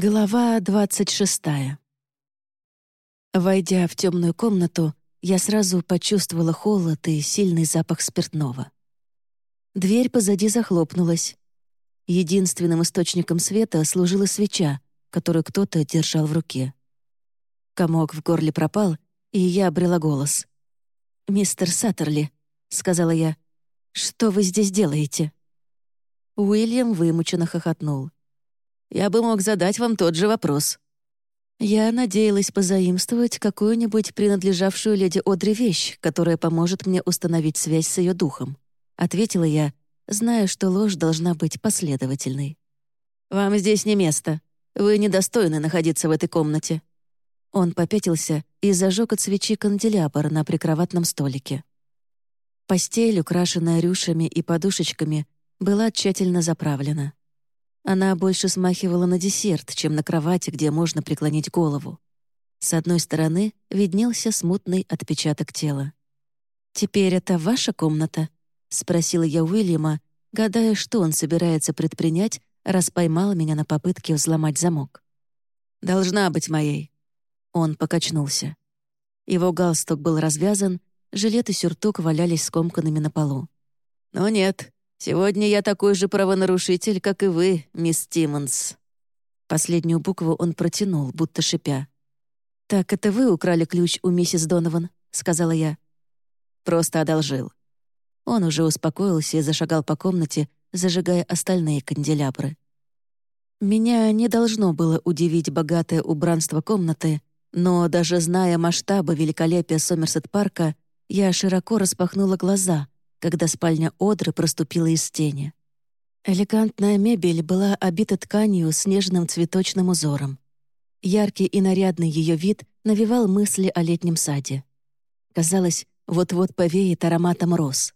Глава двадцать шестая. Войдя в темную комнату, я сразу почувствовала холод и сильный запах спиртного. Дверь позади захлопнулась. Единственным источником света служила свеча, которую кто-то держал в руке. Комок в горле пропал, и я обрела голос. «Мистер Саттерли», — сказала я, — «что вы здесь делаете?» Уильям вымученно хохотнул. «Я бы мог задать вам тот же вопрос». Я надеялась позаимствовать какую-нибудь принадлежавшую леди Одри вещь, которая поможет мне установить связь с ее духом. Ответила я, зная, что ложь должна быть последовательной. «Вам здесь не место. Вы недостойны находиться в этой комнате». Он попятился и зажег от свечи канделябр на прикроватном столике. Постель, украшенная рюшами и подушечками, была тщательно заправлена. Она больше смахивала на десерт, чем на кровати, где можно преклонить голову. С одной стороны виднелся смутный отпечаток тела. «Теперь это ваша комната?» — спросила я Уильяма, гадая, что он собирается предпринять, раз поймал меня на попытке взломать замок. «Должна быть моей». Он покачнулся. Его галстук был развязан, жилет и сюртук валялись скомканными на полу. «Но нет, Сегодня я такой же правонарушитель, как и вы, мисс Тиммонс». Последнюю букву он протянул, будто шипя. «Так это вы украли ключ у миссис Донован?» — сказала я. «Просто одолжил». Он уже успокоился и зашагал по комнате, зажигая остальные канделябры. Меня не должно было удивить богатое убранство комнаты, но даже зная масштабы великолепия Сомерсет-парка, я широко распахнула глаза — когда спальня Одры проступила из тени. Элегантная мебель была обита тканью с нежным цветочным узором. Яркий и нарядный ее вид навевал мысли о летнем саде. Казалось, вот-вот повеет ароматом роз.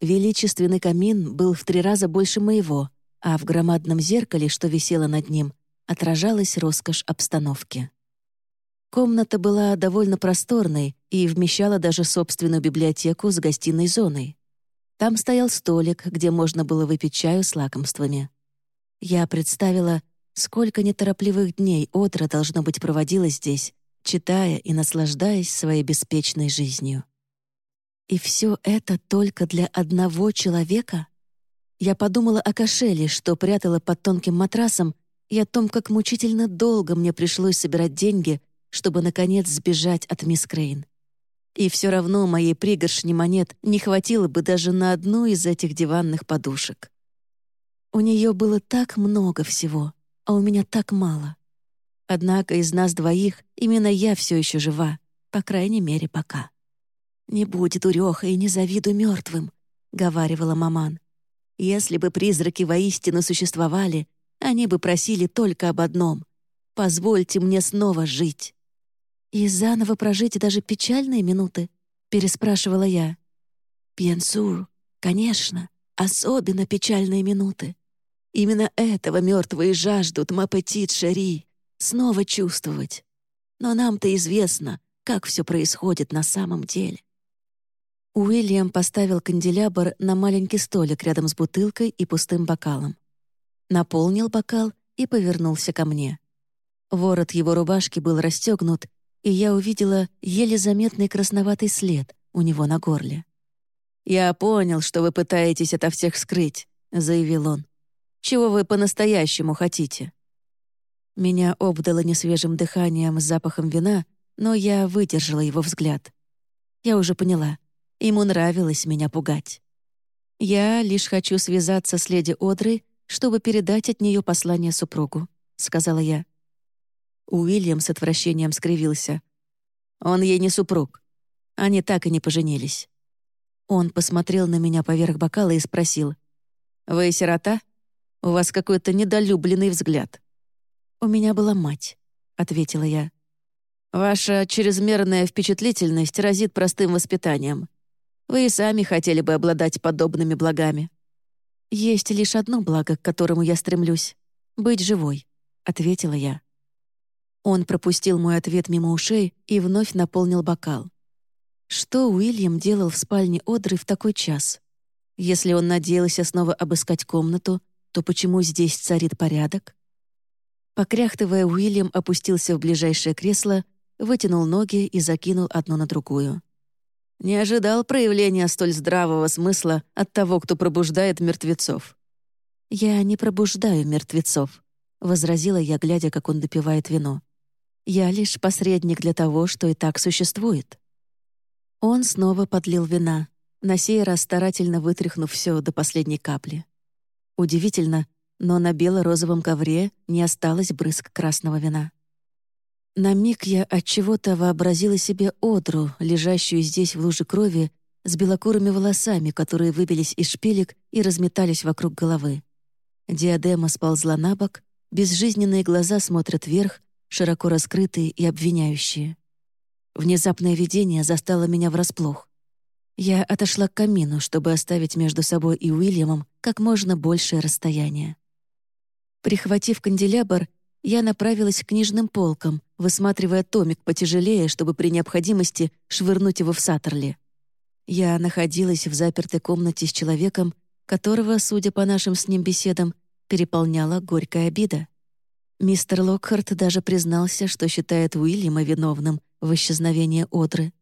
Величественный камин был в три раза больше моего, а в громадном зеркале, что висело над ним, отражалась роскошь обстановки. Комната была довольно просторной и вмещала даже собственную библиотеку с гостиной зоной. Там стоял столик, где можно было выпить чаю с лакомствами. Я представила, сколько неторопливых дней Отра должно быть проводила здесь, читая и наслаждаясь своей беспечной жизнью. И все это только для одного человека? Я подумала о кошеле, что прятала под тонким матрасом, и о том, как мучительно долго мне пришлось собирать деньги — чтобы, наконец, сбежать от мисс Крейн. И все равно моей пригоршни монет не хватило бы даже на одну из этих диванных подушек. У нее было так много всего, а у меня так мало. Однако из нас двоих именно я все еще жива, по крайней мере, пока. «Не будет уреха и не завидуй мертвым», — говаривала маман. «Если бы призраки воистину существовали, они бы просили только об одном — позвольте мне снова жить». «И заново прожить даже печальные минуты?» — переспрашивала я. «Пьенсур, конечно, особенно печальные минуты. Именно этого мертвые жаждут, мапетит Шери, снова чувствовать. Но нам-то известно, как все происходит на самом деле». Уильям поставил канделябр на маленький столик рядом с бутылкой и пустым бокалом. Наполнил бокал и повернулся ко мне. Ворот его рубашки был расстегнут, и я увидела еле заметный красноватый след у него на горле. «Я понял, что вы пытаетесь это всех скрыть», — заявил он. «Чего вы по-настоящему хотите?» Меня обдало несвежим дыханием с запахом вина, но я выдержала его взгляд. Я уже поняла, ему нравилось меня пугать. «Я лишь хочу связаться с леди Одрой, чтобы передать от нее послание супругу», — сказала я. Уильям с отвращением скривился. «Он ей не супруг. Они так и не поженились». Он посмотрел на меня поверх бокала и спросил. «Вы сирота? У вас какой-то недолюбленный взгляд». «У меня была мать», — ответила я. «Ваша чрезмерная впечатлительность разит простым воспитанием. Вы и сами хотели бы обладать подобными благами». «Есть лишь одно благо, к которому я стремлюсь — быть живой», — ответила я. Он пропустил мой ответ мимо ушей и вновь наполнил бокал. Что Уильям делал в спальне Одры в такой час? Если он надеялся снова обыскать комнату, то почему здесь царит порядок? Покряхтывая, Уильям опустился в ближайшее кресло, вытянул ноги и закинул одну на другую. Не ожидал проявления столь здравого смысла от того, кто пробуждает мертвецов. «Я не пробуждаю мертвецов», — возразила я, глядя, как он допивает вино. «Я лишь посредник для того, что и так существует». Он снова подлил вина, на сей раз старательно вытряхнув все до последней капли. Удивительно, но на бело-розовом ковре не осталось брызг красного вина. На миг я от чего-то вообразила себе одру, лежащую здесь в луже крови, с белокурыми волосами, которые выбились из шпилек и разметались вокруг головы. Диадема сползла на бок, безжизненные глаза смотрят вверх, широко раскрытые и обвиняющие. Внезапное видение застало меня врасплох. Я отошла к камину, чтобы оставить между собой и Уильямом как можно большее расстояние. Прихватив канделябр, я направилась к книжным полкам, высматривая томик потяжелее, чтобы при необходимости швырнуть его в Саттерли. Я находилась в запертой комнате с человеком, которого, судя по нашим с ним беседам, переполняла горькая обида. Мистер Локхарт даже признался, что считает Уильяма виновным в исчезновении Одры.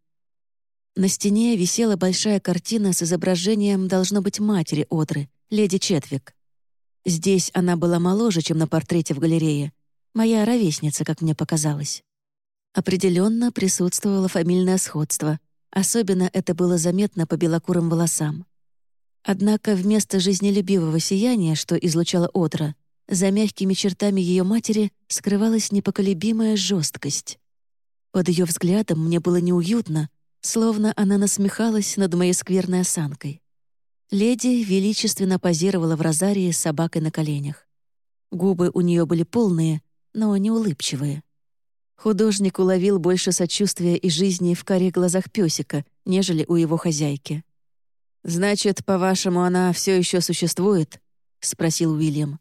На стене висела большая картина с изображением, должно быть, матери Одры, леди Четвик. Здесь она была моложе, чем на портрете в галерее, Моя ровесница, как мне показалось. Определенно присутствовало фамильное сходство. Особенно это было заметно по белокурым волосам. Однако вместо жизнелюбивого сияния, что излучала Отра, за мягкими чертами ее матери скрывалась непоколебимая жесткость. Под ее взглядом мне было неуютно, словно она насмехалась над моей скверной осанкой. Леди величественно позировала в розарии с собакой на коленях. Губы у нее были полные, но не улыбчивые. Художник уловил больше сочувствия и жизни в карих глазах песика, нежели у его хозяйки. «Значит, по-вашему, она все еще существует?» — спросил Уильям.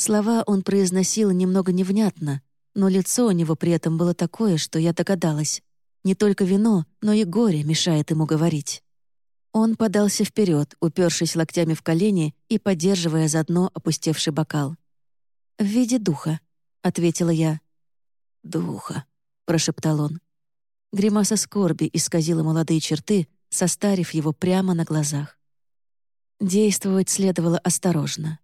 Слова он произносил немного невнятно, но лицо у него при этом было такое, что я догадалась. Не только вино, но и горе мешает ему говорить. Он подался вперед, упершись локтями в колени и поддерживая заодно опустевший бокал. «В виде духа», — ответила я. «Духа», — прошептал он. Гримаса скорби исказила молодые черты, состарив его прямо на глазах. Действовать следовало осторожно.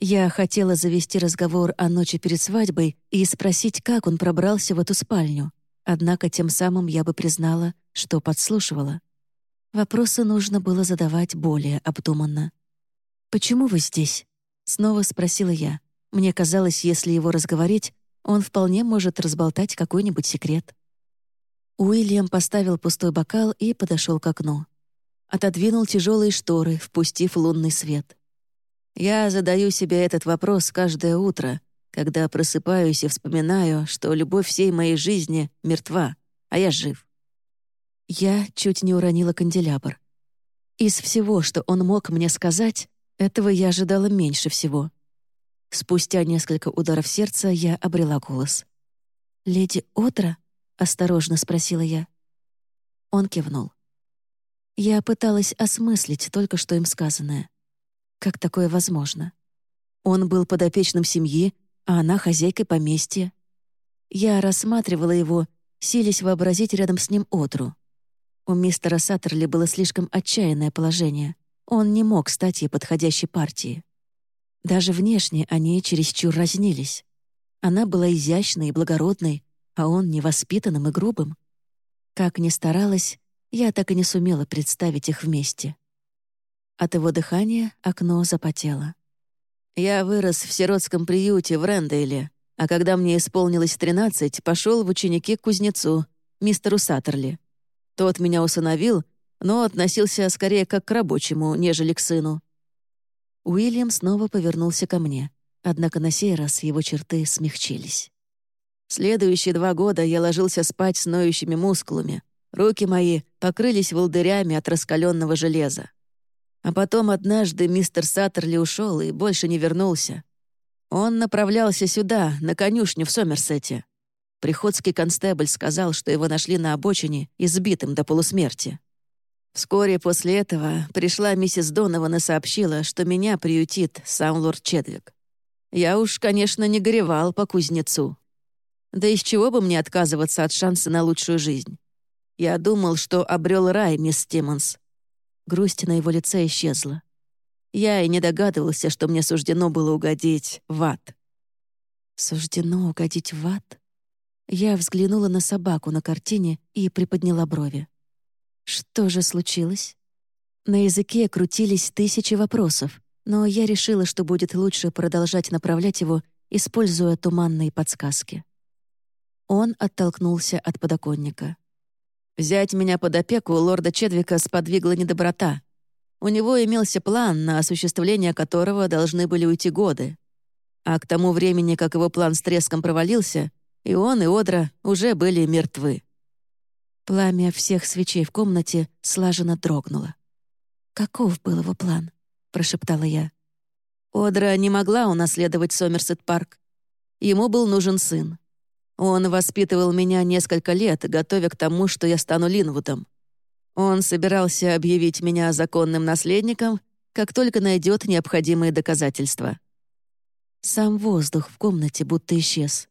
Я хотела завести разговор о ночи перед свадьбой и спросить, как он пробрался в эту спальню, однако тем самым я бы признала, что подслушивала. Вопросы нужно было задавать более обдуманно. «Почему вы здесь?» — снова спросила я. Мне казалось, если его разговорить, он вполне может разболтать какой-нибудь секрет. Уильям поставил пустой бокал и подошел к окну. Отодвинул тяжелые шторы, впустив лунный свет. Я задаю себе этот вопрос каждое утро, когда просыпаюсь и вспоминаю, что любовь всей моей жизни мертва, а я жив. Я чуть не уронила канделябр. Из всего, что он мог мне сказать, этого я ожидала меньше всего. Спустя несколько ударов сердца я обрела голос. «Леди Отра?» — осторожно спросила я. Он кивнул. Я пыталась осмыслить только что им сказанное. Как такое возможно? Он был подопечным семьи, а она хозяйкой поместья. Я рассматривала его, силясь вообразить рядом с ним Отру. У мистера Саттерли было слишком отчаянное положение. Он не мог стать ей подходящей партией. Даже внешне они чересчур разнились. Она была изящной и благородной, а он невоспитанным и грубым. Как ни старалась, я так и не сумела представить их вместе. От его дыхания окно запотело. Я вырос в сиротском приюте в Рэндейле, а когда мне исполнилось тринадцать, пошел в ученики к кузнецу, мистеру Саттерли. Тот меня усыновил, но относился скорее как к рабочему, нежели к сыну. Уильям снова повернулся ко мне, однако на сей раз его черты смягчились. Следующие два года я ложился спать с ноющими мускулами. Руки мои покрылись волдырями от раскаленного железа. А потом однажды мистер Саттерли ушел и больше не вернулся. Он направлялся сюда, на конюшню в Сомерсете. Приходский констебль сказал, что его нашли на обочине, избитым до полусмерти. Вскоре после этого пришла миссис Донован и сообщила, что меня приютит сам лорд Чедвик. Я уж, конечно, не горевал по кузнецу. Да из чего бы мне отказываться от шанса на лучшую жизнь? Я думал, что обрел рай, мисс Тиммонс. Грусть на его лице исчезла. Я и не догадывался, что мне суждено было угодить в ад. Суждено угодить в ад? Я взглянула на собаку на картине и приподняла брови. Что же случилось? На языке крутились тысячи вопросов, но я решила, что будет лучше продолжать направлять его, используя туманные подсказки. Он оттолкнулся от подоконника. «Взять меня под опеку лорда Чедвика сподвигла недоброта. У него имелся план, на осуществление которого должны были уйти годы. А к тому времени, как его план с треском провалился, и он, и Одра уже были мертвы». Пламя всех свечей в комнате слаженно дрогнуло. «Каков был его план?» — прошептала я. Одра не могла унаследовать Сомерсет-парк. Ему был нужен сын. Он воспитывал меня несколько лет, готовя к тому, что я стану Линвудом. Он собирался объявить меня законным наследником, как только найдет необходимые доказательства. Сам воздух в комнате будто исчез.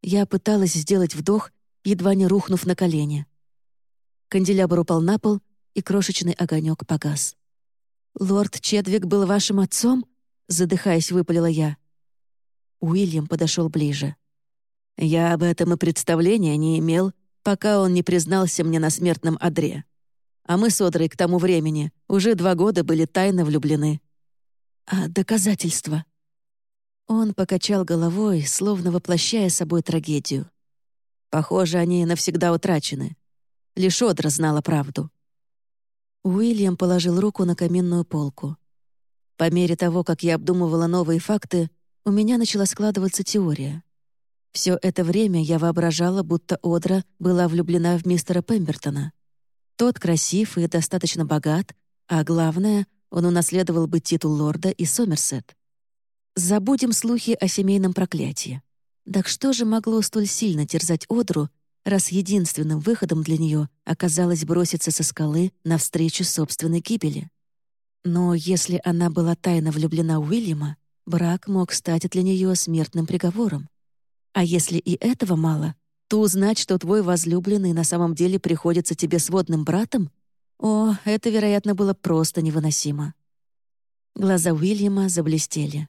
Я пыталась сделать вдох, едва не рухнув на колени. Канделябр упал на пол, и крошечный огонек погас. «Лорд Чедвик был вашим отцом?» — задыхаясь, выпалила я. Уильям подошел ближе. Я об этом и представления не имел, пока он не признался мне на смертном одре. А мы с Одрой к тому времени уже два года были тайно влюблены. А доказательства? Он покачал головой, словно воплощая собой трагедию. Похоже, они навсегда утрачены. Лишь Одра знала правду. Уильям положил руку на каминную полку. По мере того, как я обдумывала новые факты, у меня начала складываться теория. Все это время я воображала, будто Одра была влюблена в мистера Пембертона. Тот красив и достаточно богат, а главное, он унаследовал бы титул лорда и Сомерсет. Забудем слухи о семейном проклятии. Так что же могло столь сильно терзать Одру, раз единственным выходом для нее оказалось броситься со скалы навстречу собственной гибели? Но если она была тайно влюблена в Уильяма, брак мог стать для нее смертным приговором. А если и этого мало, то узнать, что твой возлюбленный на самом деле приходится тебе сводным братом, о, это, вероятно, было просто невыносимо. Глаза Уильяма заблестели.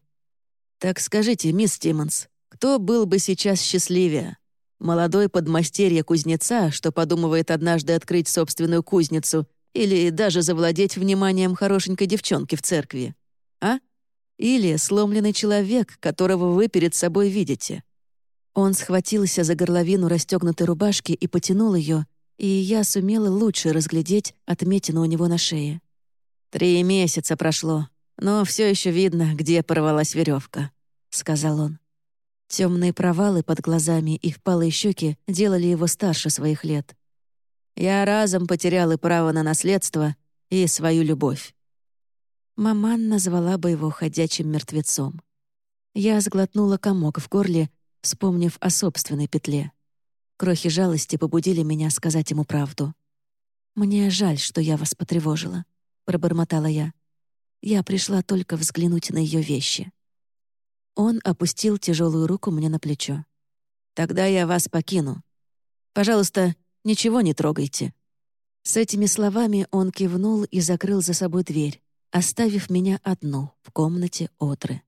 «Так скажите, мисс Тиммонс, кто был бы сейчас счастливее? Молодой подмастерье кузнеца, что подумывает однажды открыть собственную кузницу или даже завладеть вниманием хорошенькой девчонки в церкви? А? Или сломленный человек, которого вы перед собой видите?» Он схватился за горловину расстегнутой рубашки и потянул ее, и я сумела лучше разглядеть отметину у него на шее. «Три месяца прошло, но все еще видно, где порвалась веревка», — сказал он. Темные провалы под глазами и впалые щеки делали его старше своих лет. Я разом потерял и право на наследство, и свою любовь. Маман назвала бы его ходячим мертвецом. Я сглотнула комок в горле вспомнив о собственной петле. Крохи жалости побудили меня сказать ему правду. «Мне жаль, что я вас потревожила», — пробормотала я. Я пришла только взглянуть на ее вещи. Он опустил тяжелую руку мне на плечо. «Тогда я вас покину. Пожалуйста, ничего не трогайте». С этими словами он кивнул и закрыл за собой дверь, оставив меня одну в комнате Отры.